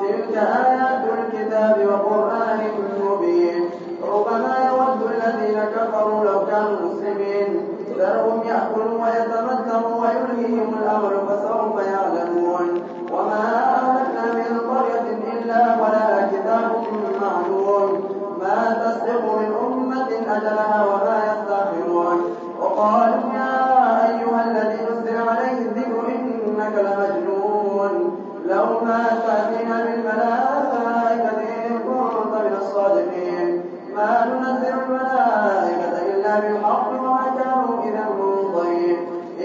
تلك آيات الكتاب وقرآن مبين. ربما يود الذين كفروا لو كانوا مسلمين. ذرهم يأكلوا ويلهيهم الأمر فسوف يعلمون. وما أهلكنا من قرية إلا ولها ما تسبق من أمة أجلها وما وقالوا يا تأتينا من ملائكة إن كنت من الصادقين ما ننزل الملائكة إلا بالحق وما كانوا إذا منظرين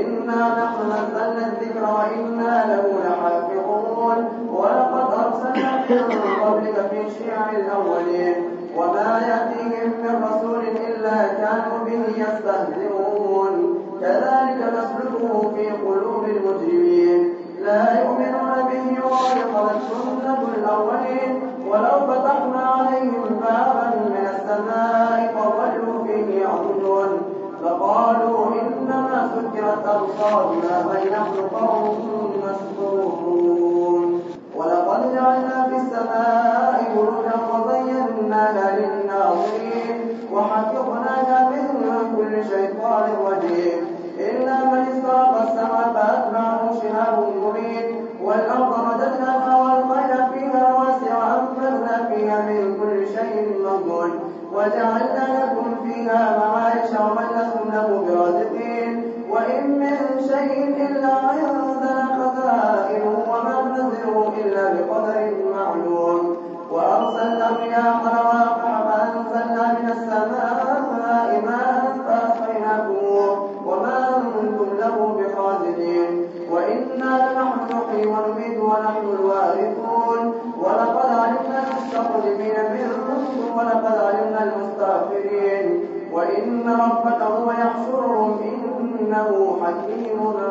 إنا نحن نزلنا الذكر وإنا له لحافظون ولقد أرسلنا من قبلك في شعر الأولين وما يأتيهم من رسول إلا كانوا به يستهزئون كذلك نسلكه في قلوب المجرمين لا يؤمنون به وغلقت سنة الأولين ولو فتحنا عليهم بابا من السماء فظلوا فيه يعبدون فقالوا إنما سكرت أبصارنا بل قوم No, I think.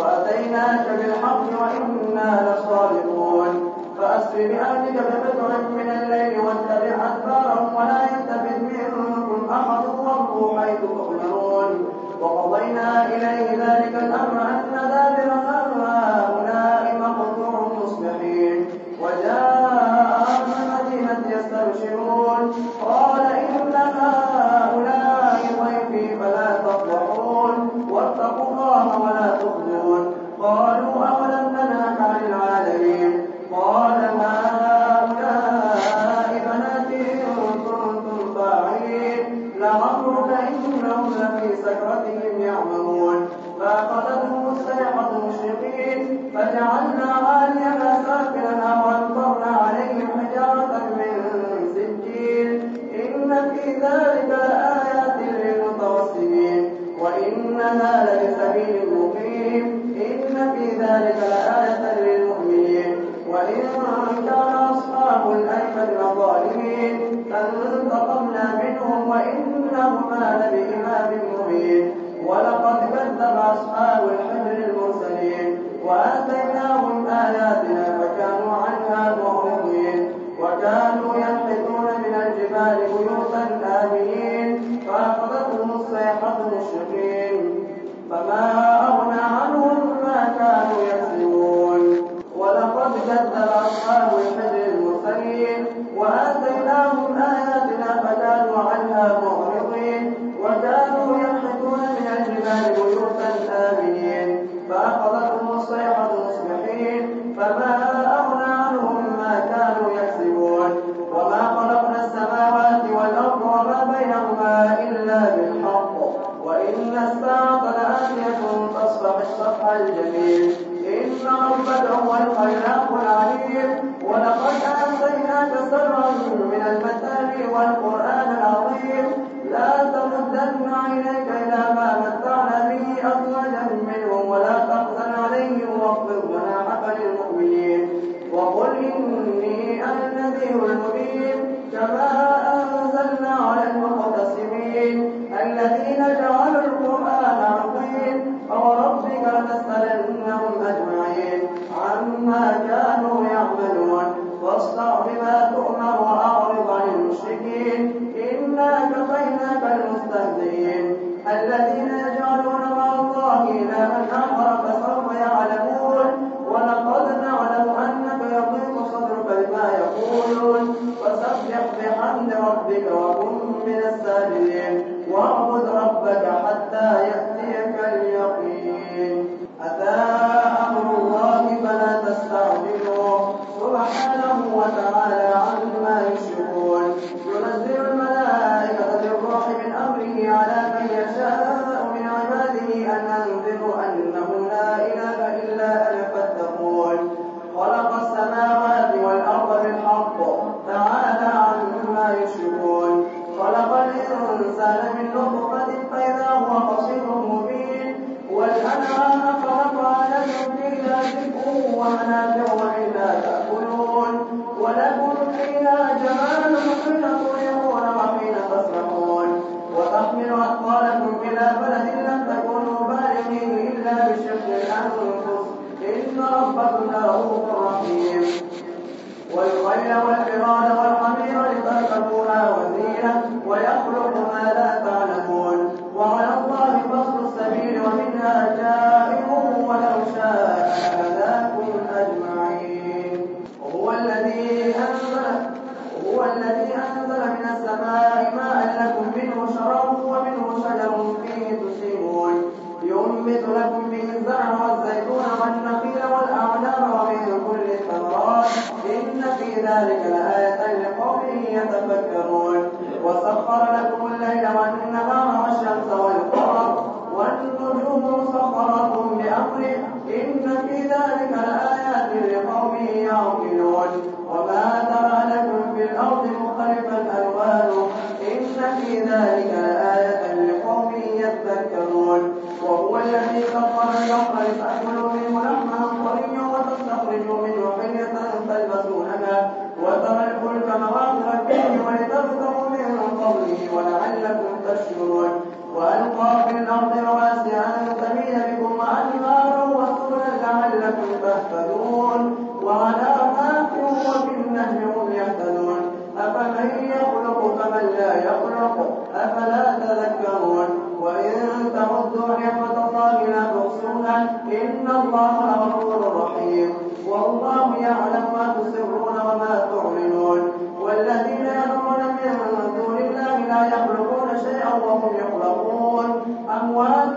وأتيناك بالحق وإنا لصادقون. فأسر بأهلك ببدع من الليل في ذلك لآيات للمتوسمين وإنها لبسبيل مقيم إن في ذلك لآية للمؤمنين. وإن كان أصحاب الأيمن ظالمين فانتقمنا منهم وإنهما لبإمام مبين. ولقد كذب أصحاب الحجر المرسلين وآتيناهم آياتنا فكانوا orang-orang إنك صينك المستهزئين الذين يجعلون مع الله إلها آخر. ولا الله غفور رحيم. والله يعلم ما تسرون وما تعلنون. والذين يدعون من دون الله لا يخلقون شيئا وهم يخلقون. أموات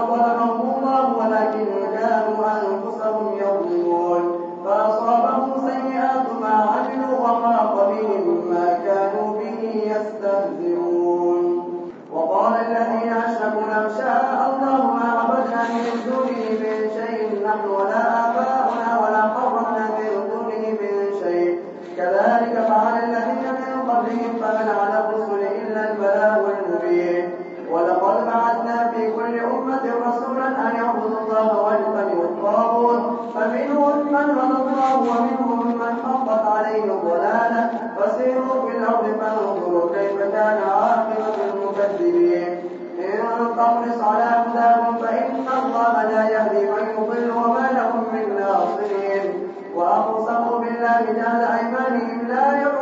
ربهم فهل على الرسل إلا البلاغ المبين. ولقد بعثنا في كل أمة رسولا أن يعبدوا الله واجتنبوا الطاغوت. فمنهم من هدى الله ومنهم من حقت عليه الضلالة. فسيروا في الأرض فانظروا كيف كان عاقبة المكذبين. إن تحرص على هداهم فإن الله لا يهدي من يضل وما لهم من ناصرين. وأقسموا بالله جهد أيمانهم لا يرون